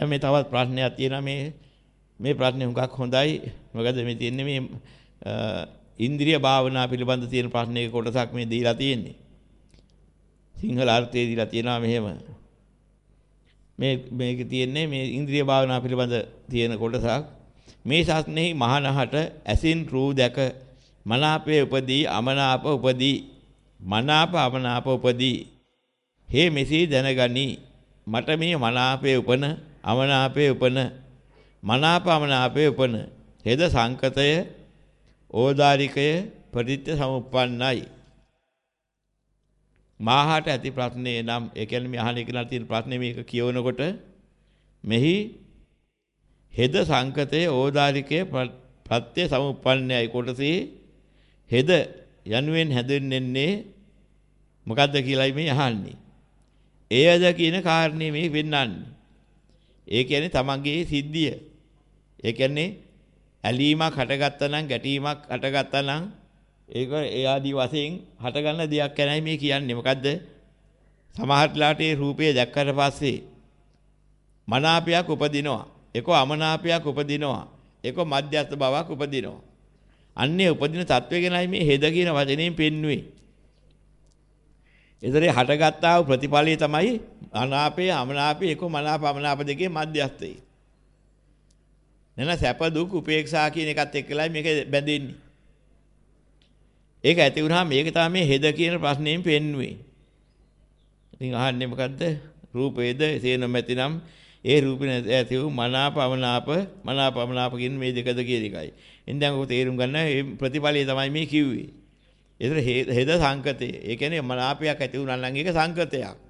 මේ තවත් ප්‍රශ්නයක් තියෙනවා මේ මේ ප්‍රශ්නේ හුඟක් හොඳයි. මොකද මේ තියෙන්නේ මේ ඉන්ද්‍රිය භාවනා පිළිබඳ තියෙන ප්‍රශ්නයක කොටසක් මේ දීලා තියෙන්නේ. සිංහල අර්ථයේ දීලා තියෙනවා මෙහෙම. මේ මේක තියෙන්නේ මේ ඉන්ද්‍රිය භාවනා පිළිබඳ තියෙන කොටසක්. මේ ශාස්ත්‍රෙහි මහානහට ඇසින් රූ දැක මනාපයේ උපදී අමනාප උපදී මනාප අමනාප උපදී හේ මෙසේ දැනගනි මට මේ මනාපයේ උපන අමනාපයේ උපන මනාප අමනාපයේ උපන හෙද සංකතය ඕදාරිකය පරිත්‍ය සමුප්පන්නයි මාහට ඇති ප්‍රශ්නේ නම් ඒ කියන්නේ මේ අහන එකනට තියෙන ප්‍රශ්නේ මේක කියවනකොට මෙහි හෙද සංකතයේ ඕදාරිකයේ ප්‍රත්‍ය සමුප්පන්නයි කොටසේ හෙද යනුවෙන් හැදෙන්නේ මොකද්ද කියලායි මේ අහන්නේ. එයද කියන කාරණේ මේ වෙන්නන්නේ. ඒ කියන්නේ තමන්ගේ සිද්ධිය. ඒ කියන්නේ ඇලීමක් හටගත්තා නම් ගැටීමක් හටගත්තා නම් ඒක ඒ ආදි වශයෙන් හටගන්න දෙයක් ගැනයි මේ කියන්නේ. මොකද්ද? සමහර ලාට ඒ රූපය දැක්කට පස්සේ මනාපයක් උපදිනවා. ඒක අමනාපයක් උපදිනවා. ඒක මධ්‍යස්ථ බවක් උපදිනවා. අන්නේ උපදින තත්වය ගැනයි මේ හෙද කියන වචනයෙන් පෙන්වුවේ. ඒතරේ හටගත්තා වූ ප්‍රතිඵලය තමයි අනාපේ අමනාපේ එක මනාප අමනාප දෙකේ මධ්‍යස්ථය. නැන සැප දුක් උපේක්ෂා කියන එකත් එක්කලයි මේක බැඳෙන්නේ. ඒක ඇති වුණාම මේක තමයි මේ හෙද කියන ප්‍රශ්නයෙන් පෙන්වුවේ. ඉතින් අහන්නේ මොකද්ද? රූපේද සේන මැතිනම් ඒ රූපේ ඇති වූ මනාප අමනාප මනාප අමනාප කියන මේ දෙකද කියන එකයි. එන් දැන් ඔක තේරුම් ගන්න මේ ප්‍රතිඵලය තමයි මේ කිව්වේ. ඒතර හෙද සංකතය. ඒ කියන්නේ මනාපයක් ඇති වුණා නම් ඒක සංකතයක්.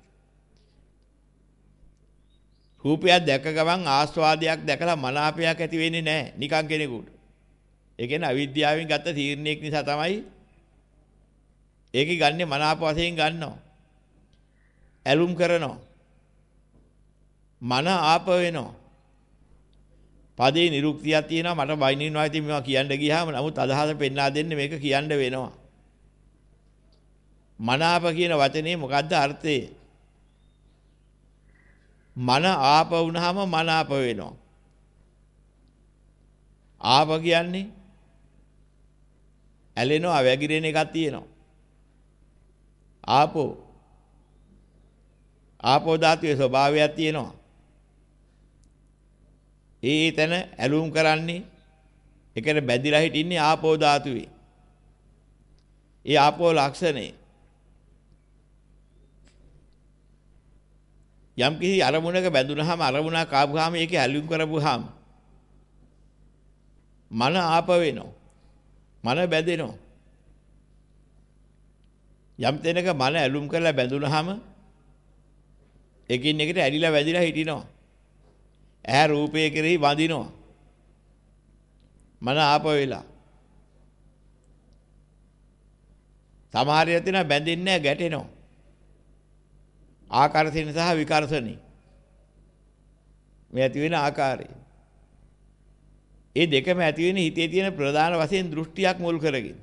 රූපයක් දැක ගමන් ආස්වාදයක් දැකලා මනාපයක් ඇති වෙන්නේ නැහැ නිකන් කෙනෙකුට. ඒ කියන්නේ අවිද්‍යාවෙන් ගත්ත තීරණයක් නිසා තමයි ඒකේ ගන්නෙ මනාප වශයෙන් ගන්නවා. ඇලුම් කරනවා. මන ආප වෙනවා. පදේ නිරුක්තියක් තියෙනවා මට බයිනිනවා ඉතින් මේවා කියන්න ගියාම නමුත් අදහස පෙන්වා දෙන්න මේක කියන්න වෙනවා. මනාප කියන වචනේ මොකද්ද අර්ථය? මන ආප වුණාම මනාප වෙනවා. ආප කියන්නේ ඇලෙනවා වැగిරෙන එකක් තියෙනවා. ආපෝ ආපෝ ධාතුවේ ස්වභාවයක් තියෙනවා. ඒ තැන ඇලුම් කරන්නේ ඒකට බැඳිලා හිටින්නේ ආපෝ ධාතුවේ. ඒ ආපෝ ලක්ෂණේ යම් කිසි අරමුණක බැඳුනහම අරමුණක් ආපුවාම ඒකේ ඇලුම් කරපුවාම මන ආප වෙනවා. මන බැඳෙනවා. යම් තැනක මන ඇලුම් කරලා බැඳුනහම එකින් එකට ඇලිලා වැදිලා හිටිනවා. ඇහැ රූපය කෙරෙහි වඳිනවා. මන ආප වෙලා. සමහර යතින බැඳින්නේ ගැටෙනවා. ආකර්ෂණ සහ විකර්ෂණي. මේ ඇති වෙන ආකාරය. ඒ දෙකම ඇති වෙන හිතේ තියෙන ප්‍රධාන වශයෙන් දෘෂ්ටියක් මුල් කරගෙන.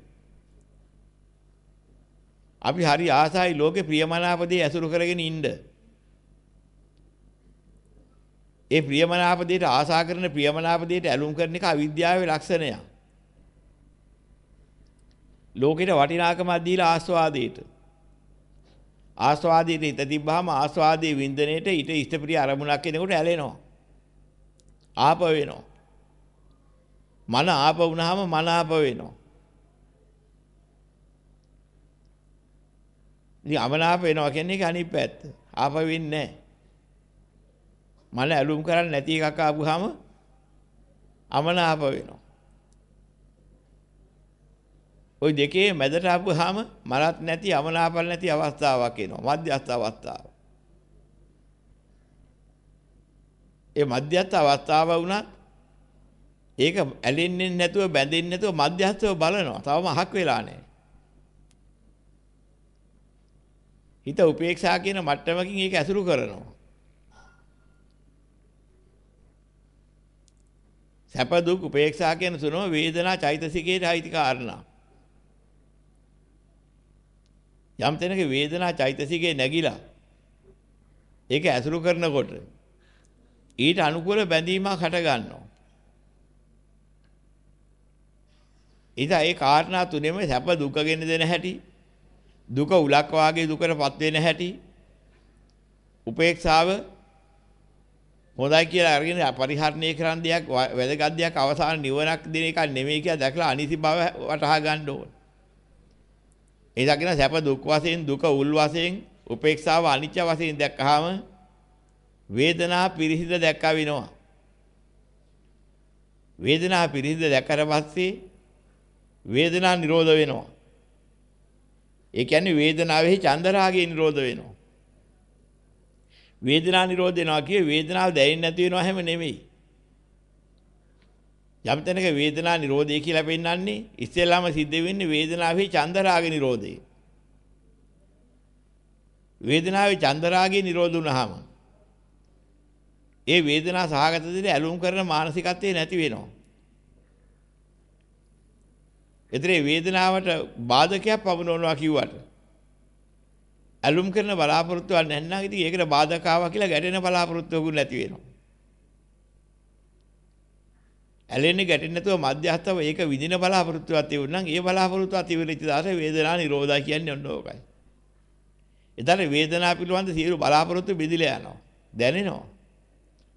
අපි හරි ආසයි ලෝකේ ප්‍රියමනාපදී ඇසුරු කරගෙන ඉන්න. ඒ ප්‍රියමනාප දෙයට ආසා කරන ප්‍රියමනාප දෙයට ඇලුම් කරන එක අවිද්‍යාවේ ලක්ෂණයක්. ලෝකෙට වටිනාකමක් දීලා ආස්වාදයට. ආස්වාදයට හිත තිබ්බාම ආස්වාදයේ වින්දනයේට ඊට ඉෂ්ටප්‍රිය අරමුණක් එනකොට ඇලෙනවා. ආප වෙනවා. මන ආප වුණාම මන ආප වෙනවා. ඉතින් අමනාප වෙනවා කියන්නේ ඒක අනිත් පැත්ත. ආප වෙන්නේ නැහැ. මල ඇලුම් කරන්නේ නැති එකක් ආපුවාම අමනාප වෙනවා. ওই දෙකේ මැදට ආපුවාම මලත් නැති අමනාපල් නැති අවස්ථාවක් එනවා. මධ්‍යස්ථ අවස්ථාව. ඒ මධ්‍යස්ථ අවස්ථාව වුණත් ඒක ඇලෙන්නේ නැතුව බැඳෙන්නේ නැතුව මධ්‍යස්ථව බලනවා. තවම අහක් වෙලා නැහැ. හිත උපේක්ෂා කියන මට්ටමකින් ඒක ඇසුරු කරනවා. සැප දුක් උපේක්ෂා කියන තුනම වේදනා චෛතසිකයට අයිති කාරණා. යම් තැනක වේදනා චෛතසිකේ නැగిලා ඒක ඇසුරු කරනකොට ඊට අනුකූල බැඳීමක් හට ගන්නවා. ඉතින් ඒ කාරණා තුනේම සැප දුක ගෙන දෙන හැටි දුක උලක් වාගේ දුකටපත් වෙන හැටි උපේක්ෂාව හොඳයි කියලා අරගෙන පරිහරණය කරන දෙයක් වැදගත් දෙයක් අවසාන නිවනක් දෙන එක නෙමෙයි කියලා දැකලා අනිසි බව වටහා ගන්න ඕන. ඒ දකින සැප දුක් වශයෙන් දුක උල් වශයෙන් උපේක්ෂාව අනිත්‍ය වශයෙන් දැක්කහම වේදනා පිරිසිද දැක්කා වෙනවා. වේදනා පිරිසිද දැක්කට පස්සේ වේදනා නිරෝධ වෙනවා. ඒ කියන්නේ වේදනාවේ චන්දරාගය නිරෝධ වෙනවා. වේදනා නිරෝධ වෙනවා කියේ වේදනාව දැනෙන්නේ නැති වෙනවා හැම නෙමෙයි. යම් තැනක වේදනා නිරෝධය කියලා පෙන්වන්නේ ඉස්සෙල්ලාම සිද්ධ වෙන්නේ වේදනාවේ චන්දරාග නිරෝධය. වේදනාවේ චන්දරාගය නිරෝධ වුණාම ඒ වේදනා සහගත දෙයට ඇලුම් කරන මානසිකත්වය නැති වෙනවා. එතරේ වේදනාවට බාධකයක් පවනවනවා කිව්වට ඇලුම් කරන බලාපොරොත්තුවක් නැත්නම් ඉතින් ඒකට බාධක ආවා කියලා ගැටෙන බලාපොරොත්තුවකුත් නැති වෙනවා. ඇලෙන්නේ ගැටෙන්නේ නැතුව මධ්‍යස්ථව ඒක විඳින බලාපොරොත්තුවක් තිබුණා නම් ඒ බලාපොරොත්තුව තිබෙච්ච දාට වේදනා නිරෝධය කියන්නේ ඔන්න ඕකයි. එතන වේදනාව පිළිබඳ සියලු බලාපොරොත්තු බෙදිලා යනවා. දැනෙනවා.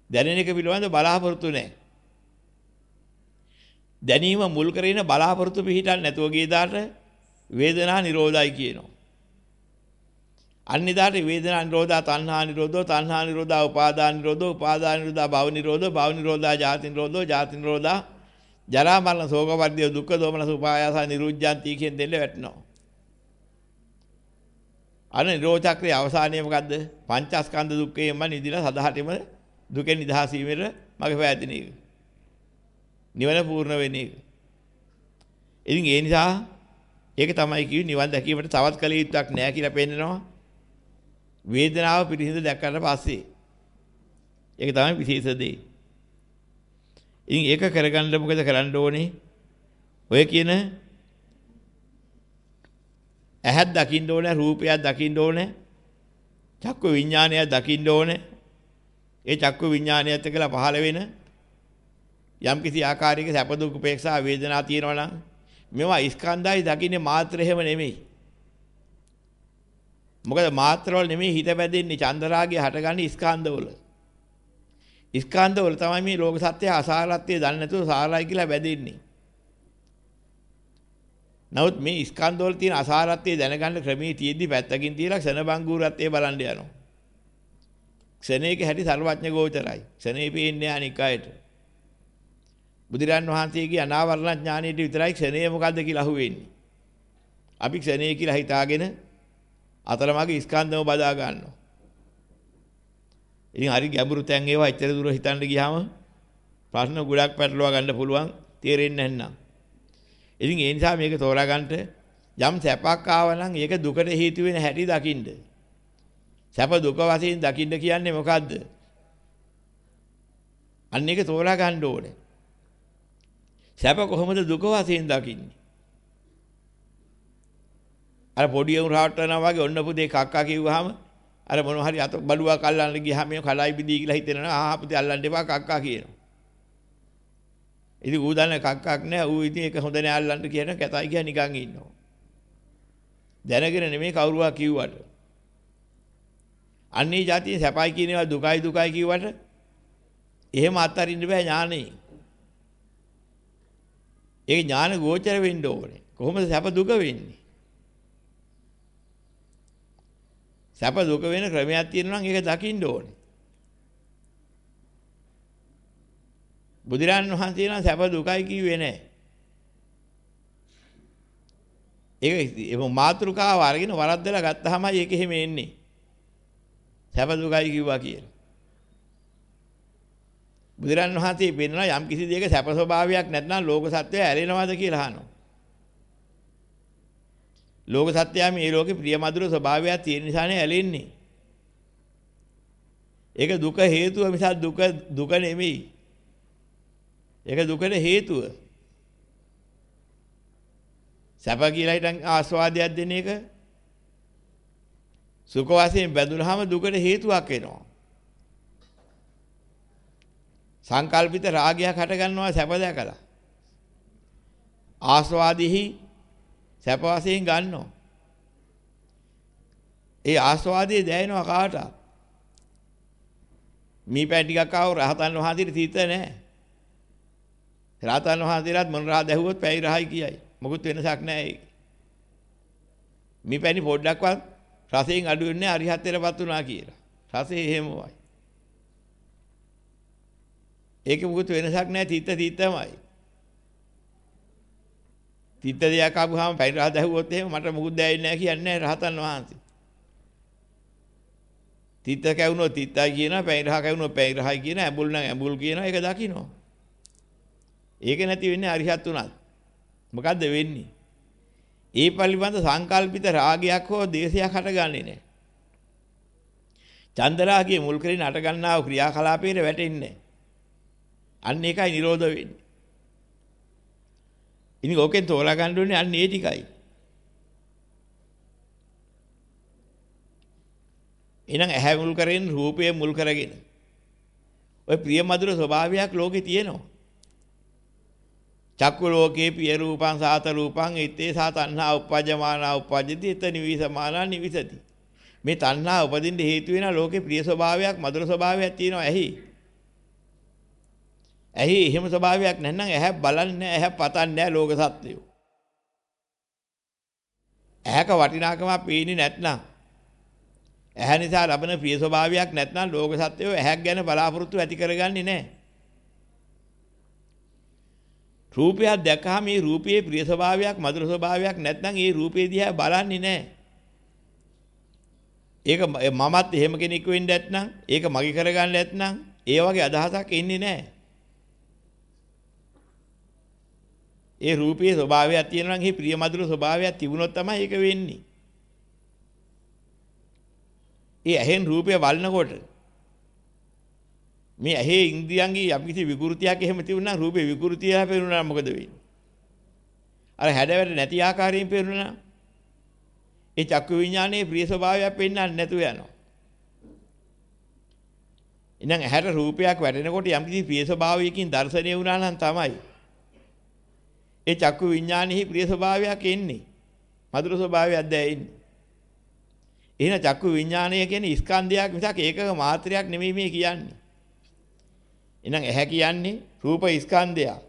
දැනෙන එක පිළිබඳ බලාපොරොත්තු නැහැ. දැනීම මුල් කරගෙන බලාපොරොත්තු පිහිටන් නැතුව ගිය දාට වේදනා නිරෝධයි කියනවා. අනිදාට වේදනා නිරෝධා තණ්හා නිරෝධෝ තණ්හා නිරෝධා උපාදාන නිරෝධෝ උපාදාන නිරෝධා භව නිරෝධෝ භව නිරෝධා ජාති නිරෝධෝ ජාති නිරෝධා ජරා මරණ ශෝක පරිදේ දුක්ඛ දෝමනස උපායාස නිරුද්ධාන්ති කියන දෙල්ල වැටෙනවා. අන නිරෝධ චක්‍රයේ අවසානය මොකද්ද? පංචස්කන්ධ දුක්ඛයෙන්ම නිදිලා සදාහටම දුකෙන් නිදහස් වීමට මග පෑදින එක. නිවන පූර්ණ වෙන එක. ඉතින් ඒ නිසා ඒක තමයි කිව්වේ නිවන් දැකීමට තවත් කල යුත්තක් නැහැ කියලා පෙන්නනවා. වේදනාව පිරිසිදු දැක්කට පස්සේ ඒක තමයි විශේෂ දේ. ඉතින් ඒක කරගන්න මොකද කරන්න ඕනේ? ඔය කියන ඇහක් දකින්න ඕනේ, රූපයක් දකින්න ඕනේ, චක්කු විඥානයක් දකින්න ඕනේ. ඒ චක්කු විඥානයත් එක්කලා පහළ වෙන යම් කිසි ආකාරයක සැප දුක් උපේක්ෂා වේදනා තියෙනවා නම් මේවා ස්කන්ධයි දකින්නේ මාත්‍ර එහෙම නෙමෙයි. මොකද මාත්‍රවල නෙමෙයි හිත බැඳෙන්නේ චන්දරාගය හටගන්නේ ස්කන්ධවල. ස්කන්ධවල තමයි මේ ලෝක සත්‍ය අසාරත්වය දන්නේ නැතුව සාරයි කියලා බැඳෙන්නේ. නමුත් මේ ස්කන්ධවල තියෙන අසාරත්වය දැනගන්න ක්‍රමයේ තියෙද්දි පැත්තකින් තියලා ක්ෂණබංගුරත්වය බලන්න යනවා. ක්ෂණයක හැටි සර්වඥ ගෝචරයි. ක්ෂණේ පේන්නේ අනික් අයට. බුදුරන් වහන්සේගේ අනාවරණ ඥානයට විතරයි ක්ෂණය මොකද්ද කියලා අහුවෙන්නේ. අපි ක්ෂණය කියලා හිතාගෙන අතරමඟ ස්කන්ධම බදා ගන්නවා. ඉතින් හරි ගැඹුරු තැන් ඒවා එච්චර දුර හිතන්න ගියාම ප්‍රශ්න ගොඩක් පැටලවා ගන්න පුළුවන් තේරෙන්නේ නැත්නම්. ඉතින් ඒ නිසා මේක තෝරා ගන්නට යම් සැපක් ආව නම් ඒක දුකට හේතු වෙන හැටි දකින්න. සැප දුක වශයෙන් දකින්න කියන්නේ මොකද්ද? අන්න ඒක තෝරා ගන්න ඕනේ. සැප කොහොමද දුක වශයෙන් දකින්නේ? අර පොඩි උන් රාවට්ටනවා වගේ ඔන්න පුතේ කක්කා කිව්වහම අර මොන හරි අත බලුවක් අල්ලන්න ගියාම මේ කලයි බිදී කියලා හිතෙනවා ආහා පුතේ අල්ලන්න එපා කක්කා කියනවා. ඉතින් ඌ දන්නේ කක්කක් නෑ ඌ ඉතින් ඒක හොඳ නෑ අල්ලන්න කියන කැතයි කිය නිකන් ඉන්නවා. දැනගෙන නෙමෙයි කවුරුවා කිව්වට. අන්නේ જાතිය සැපයි කියනවා දුකයි දුකයි කිව්වට එහෙම අත්හරින්න බෑ ඥානෙ. ඒ ඥාන ගෝචර වෙන්න ඕනේ. කොහොමද සැප දුක වෙන්නේ? සැප දුක වෙන ක්‍රමයක් තියෙනවා නම් ඒක දකින්න ඕනේ. බුදුරන් වහන්සේ නම් සැප දුකයි කිව්වේ නැහැ. ඒක එම මාත්‍රිකාව අරගෙන වරද්දලා ගත්තාමයි ඒක එහෙම එන්නේ. සැප දුකයි කිව්වා කියලා. බුදුරන් වහන්සේ පෙන්වන යම් කිසි දෙයක සැප ස්වභාවයක් නැත්නම් ලෝක සත්‍යය ඇලෙනවද කියලා අහනවා. ලෝක සත්‍යය මේ ලෝකේ ප්‍රියමధుර ස්වභාවයක් තියෙන නිසානේ ඇලෙන්නේ. ඒක දුක හේතුව මිසක් දුක දුක නෙමෙයි. ඒක දුකට හේතුව. සැප කියලා හිටන් ආස්වාදයක් දෙන එක සුඛ වශයෙන් බැඳුනහම දුකට හේතුවක් වෙනවා. සංකල්පිත රාගයක් හට ගන්නවා සැප දැකලා. ආස්වාදෙහි සැප වශයෙන් ගන්නවා. ඒ ආස්වාදයේ දැනෙනවා කාටද? මේ පෑ ටිකක් ආව රහතන් වහන්සේට තීත නැහැ. රහතන් වහන්සේලාත් මොන රහ දැහුවොත් පැයි රහයි කියයි. මොකුත් වෙනසක් නැහැ ඒක. මේ පැණි පොඩ්ඩක්වත් රසයෙන් අඩු වෙන්නේ අරිහත්ත්වයටපත් වුණා කියලා. රසය එහෙමයි. ඒක මොකුත් වෙනසක් නැහැ තීත තීතමයි. තීත දෙයක් ආපුවාම පැණි රහ දැහුවොත් එහෙම මට මොකුත් දැනෙන්නේ නැහැ කියන්නේ රහතන් වහන්සේ. තිත්ත කැවුනොත් තිත්තයි කියනවා පැණි රහ කැවුනොත් පැණි රහයි කියනවා ඇඹුල් නම් ඇඹුල් කියනවා ඒක දකින්නවා. ඒක නැති වෙන්නේ අරිහත් උනත්. මොකද්ද වෙන්නේ? ඒ පිළිබඳ සංකල්පිත රාගයක් හෝ දේශයක් හටගන්නේ නැහැ. චන්දරාගයේ මුල් කරගෙන අට ගන්නා වූ ක්‍රියාකලාපයේ වැටෙන්නේ අන්න ඒකයි නිරෝධ වෙන්නේ. ඉතින් ඕකෙන් තෝරා ගන්න ඕනේ අන්න ඒ ටිකයි. එහෙනම් ඇහැ මුල් කරගෙන රූපය මුල් කරගෙන ඔය ප්‍රිය මధుර ස්වභාවයක් ලෝකේ තියෙනවා. චක්කු ලෝකේ පිය රූපං සාත රූපං ඉත්තේ සා තණ්හා උපජ්ජමානා උපජ්ජති ඉත නිවිසමානා නිවිසති. මේ තණ්හා උපදින්න හේතු වෙන ලෝකේ ප්‍රිය ස්වභාවයක් මధుර ස්වභාවයක් තියෙනවා ඇහි. ඇහි එහෙම ස්වභාවයක් නැත්නම් ඇහැ බලන්නේ ඇහැ පතන්නේ නැහැ ලෝක සත්‍යය. ඇහැක වටිනාකමක් පේන්නේ නැත්නම් ඇහැ නිසා ලබන ප්‍රිය ස්වභාවයක් නැත්නම් ලෝක සත්‍යය ඇහැක් ගැන බලාපොරොත්තු ඇති කරගන්නේ නැහැ. රූපයක් දැක්කහම මේ රූපයේ ප්‍රිය ස්වභාවයක් මధుර ස්වභාවයක් නැත්නම් ඒ රූපේ දිහා බලන්නේ නැහැ. ඒක මමත් එහෙම කෙනෙක් වෙන්න නැත්නම් ඒක මගේ කරගන්න නැත්නම් ඒ වගේ අදහසක් එන්නේ නැහැ. ඒ රූපයේ ස්වභාවයක් තියෙනවා නම් ඒ ප්‍රියමధుර ස්වභාවයක් තිබුණොත් තමයි ඒක වෙන්නේ. ඒ ඇහෙන් රූපය වල්නකොට මේ ඇහි ඉන්ද්‍රියන්ගේ යම්කිසි විකෘතියක් එහෙම තිබුණා නම් රූපේ විකෘතිය හැපෙනුනා මොකද වෙන්නේ? අර හැඩවැඩ නැති ආකාරයෙන් පේනුනා. ඒ චක්කු විඥානයේ ප්‍රිය ස්වභාවයක් පෙන්වන්නේ නැතුව යනවා. ඉතින් ඇහැට රූපයක් වැටෙනකොට යම්කිසි ප්‍රිය ස්වභාවයකින් දැర్శණය වුණා නම් තමයි ඒ චක්කු විඥානෙහි ප්‍රිය ස්වභාවයක් එන්නේ. මధుර ස්වභාවයක් දැනෙන්නේ. එහෙනම් චක්කු විඥානය කියන්නේ ස්කන්ධයක් මිසක් ඒකක මාත්‍රයක් නෙමෙයි මේ කියන්නේ. එහෙනම් ඇහැ කියන්නේ රූප ස්කන්ධයක්.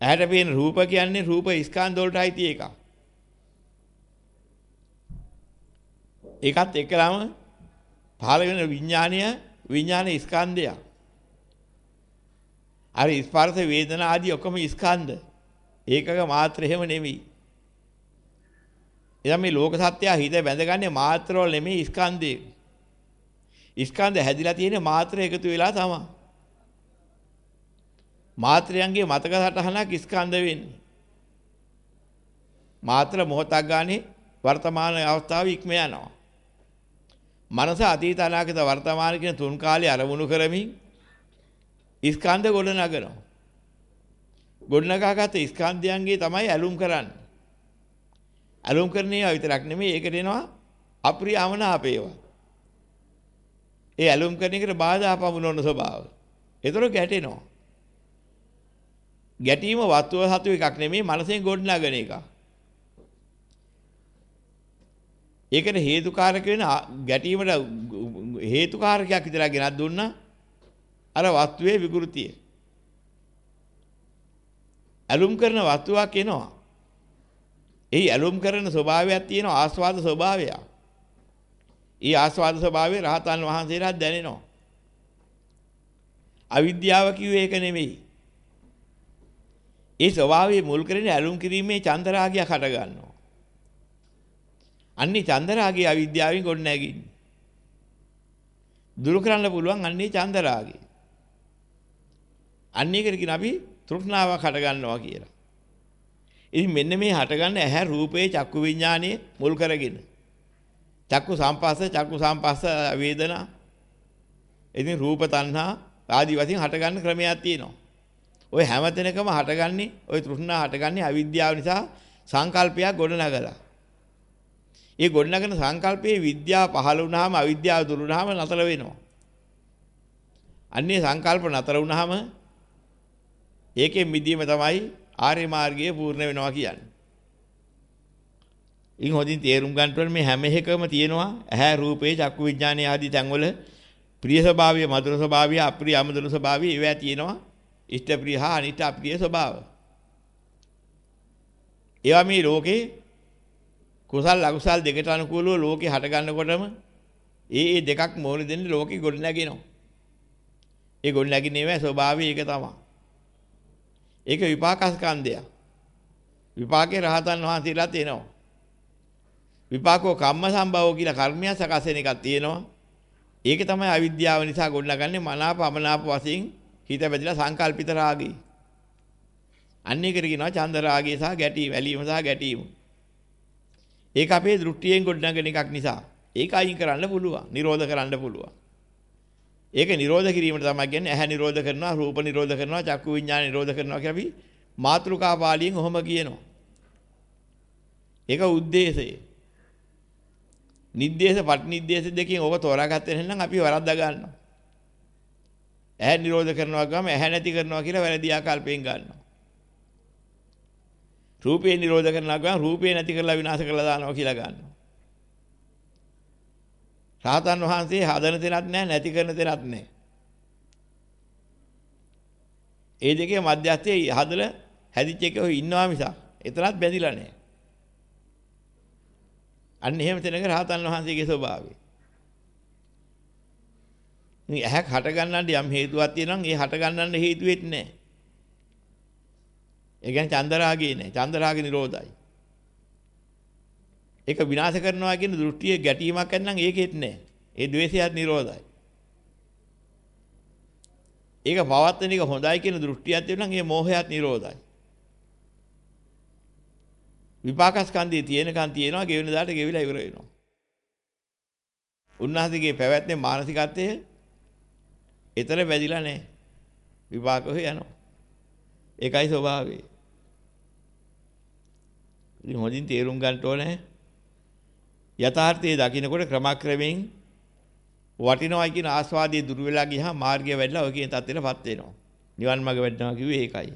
ඇහැට පේන රූප කියන්නේ රූප ස්කන්ධ වලට අයිති එකක්. ඒකත් එක්කලම පහළ වෙන විඥානය විඥාන ස්කන්ධයක්. අර ස්පර්ශ වේදනා ආදී ඔක්කොම ස්කන්ධ. ඒකක මාත්‍ර එහෙම නෙමෙයි. එනම් මේ ලෝක සත්‍යය හිත බැඳගන්නේ මාත්‍ර වල නෙමෙයි ස්කන්ධේ. ස්කන්ධ හැදිලා තියෙන මාත්‍ර එකතු වෙලා තමයි. මාත්‍රයන්ගේ මතක සටහනක් ස්කන්ධ වෙන්නේ. මාත්‍ර මොහොතක් ගානේ වර්තමාන අවස්ථාවේ ඉක්ම යනවා. මනස අතීත අනාගත වර්තමාන කියන තුන් කාලේ අරමුණු කරමින් ස්කන්ධ ගොඩ නගනවා. ගොඩනගාගත ස්කන්ධයන්ගේ තමයි ඇලුම් කරන්නේ. ඇලුම් කරන ඒවා විතරක් නෙමෙයි ඒකට එනවා අප්‍රිය අමනාපේවා. ඒ ඇලුම් කරන එකට බාධා පමුණවන ස්වභාව. ඒතර ගැටෙනවා. ගැටීම වස්තුව සතු එකක් නෙමෙයි මනසෙන් ගොඩනගන එක. ඒකට හේතුකාරක වෙන ගැටීමට හේතුකාරකයක් විතරක් ගෙනත් දුන්නා අර වස්තුවේ විකෘතිය. ඇලුම් කරන වස්තුවක් එනවා. එහි ඇලුම් කරන ස්වභාවයක් තියෙන ආස්වාද ස්වභාවයක්. ඊ ආස්වාද ස්වභාවය රහතන් වහන්සේලාට දැනෙනවා. අවිද්‍යාව කිව්වේ ඒක නෙමෙයි. ඒ ස්වභාවයේ මුල් කරගෙන ඇලුම් කිරීමේ චන්දරාගයක් හට ගන්නවා. අන්නේ චන්දරාගය අවිද්‍යාවෙන් ගොඩ නැගින්නේ. දුරු කරන්න පුළුවන් අන්නේ චන්දරාගය. අන්නේකට කියන අපි තෘෂ්ණාවක් හට ගන්නවා කියලා. ඉතින් මෙන්න මේ හටගන්න ඇහැ රූපේ චක්කු විඥානයේ මුල් කරගෙන. චක්කු සම්පස්ස චක්කු සම්පස්ස වේදනා. ඉතින් රූප තණ්හා ආදි වශයෙන් හටගන්න ක්‍රමයක් තියෙනවා. ওই හැම තැනකම හටගන්නේ ওই තෘෂ්ණා හටගන්නේ අවිද්‍යාව නිසා සංකල්පයක් ගොඩනගලා. ඒ ගොඩනගන සංකල්පයේ විද්‍යාව පහළ වුණාම අවිද්‍යාව දුරු වුණාම නතර වෙනවා. අන්නේ සංකල්ප නතර වුණාම ඒකෙන් මිදීම තමයි ආර්ය මාර්ගයේ පූර්ණ වෙනවා කියන්නේ. ඉන් හොදින් තේරුම් ගන්න ඕනේ මේ හැම එකම තියෙනවා ඇහැ රූපේ චක්කු විඥානය ආදී තැන්වල ප්‍රිය ස්වභාවය මధుර ස්වභාවය අප්‍රිය අමధుර ස්වභාවය ඒවා තියෙනවා ඉෂ්ට ප්‍රිය හා අනිෂ්ට අප්‍රිය ස්වභාව. ඒවා මේ ලෝකේ කුසල් අකුසල් දෙකට අනුකූලව ලෝකේ හට ගන්නකොටම ඒ ඒ දෙකක් මෝරි දෙන්නේ ලෝකේ ගොඩ නැගෙනවා. ඒ ගොඩ නැගිනේවා ස්වභාවය ඒක තමයි. ඒක විපාකස්කන්ධය. විපාකේ රහතන් වහන්සේලා තියෙනවා. විපාකෝ කම්ම සම්භවෝ කියලා කර්මය සකස් වෙන එකක් තියෙනවා. ඒක තමයි අවිද්‍යාව නිසා ගොඩනගන්නේ මනාප අමනාප වශයෙන් හිත බැඳලා සංකල්පිත රාගී. අන්න ඒකට කියනවා චන්ද රාගය සහ ගැටීම, ඇලීම සහ ගැටීම. ඒක අපේ දෘෂ්ටියෙන් ගොඩනගන එකක් නිසා ඒක අයින් කරන්න පුළුවන්, නිරෝධ කරන්න පුළුවන්. ඒක නිරෝධ කිරීමට තමයි කියන්නේ ඇහැ නිරෝධ කරනවා, රූප නිරෝධ කරනවා, චක්කු විඥාන නිරෝධ කරනවා කියලා අපි මාත්‍රිකා පාළියෙන් ඔහොම කියනවා. ඒක ಉದ್ದೇಶය. නිද්දේශ පටිනිද්දේශ දෙකෙන් ඔබ තෝරාගත්තේ නැත්නම් අපි වරද්දා ගන්නවා. ඇහැ නිරෝධ කරනවා ගම ඇහැ නැති කරනවා කියලා වැරදි ආකල්පයෙන් ගන්නවා. රූපේ නිරෝධ කරනවා ගම රූපේ නැති කරලා විනාශ කරලා දානවා කියලා ගන්නවා. රාතන් වහන්සේ හදන තැනක් නැහැ නැති කරන තැනක් නැහැ. ඒ දෙකේ මැදස්තේ හදලා හැදිච්ච එක ඉන්නවා මිසක් එතනත් බැඳිලා නැහැ. අන්න එහෙම තැනක රහතන් වහන්සේගේ ස්වභාවය. මේ ඇහක් හට ගන්නට යම් හේතුවක් තියෙනවා නම් ඒ හට ගන්නන්න හේතු වෙන්නේ නැහැ. ඒ කියන්නේ චන්දරාගේ නෑ. චන්දරාගේ නිරෝධයි. ඒක විනාශ කරනවා කියන දෘෂ්ටියේ ගැටීමක් නැත්නම් ඒකෙත් නෑ. ඒ द्वේෂයත් නිරෝධයි. ඒක පවත්තන එක හොඳයි කියන දෘෂ්ටියක් තියෙනවා නම් ඒ මෝහයත් නිරෝධයි. විපාකස්කන්ධයේ තියෙනකන් තියෙනවා ගෙවෙන දාට ගෙවිලා ඉවර වෙනවා. උන්වහන්සේගේ පැවැත්මේ මානසිකත්වයේ ඊතර වැදිලා නැහැ. විපාක හොය යනවා. ඒකයි ස්වභාවය. ඉතින් හොඳින් තේරුම් ගන්න ඕනේ. යථාර්ථයේ දකින්නකොට ක්‍රමක්‍රමයෙන් වටිනවයි කියන ආස්වාදයේ දුර වෙලා ගියහම මාර්ගය වැඩිලා ඔය කියන තත්ත්වෙටපත් වෙනවා. නිවන් මාර්ග වැඩිනවා කිව්වේ ඒකයි.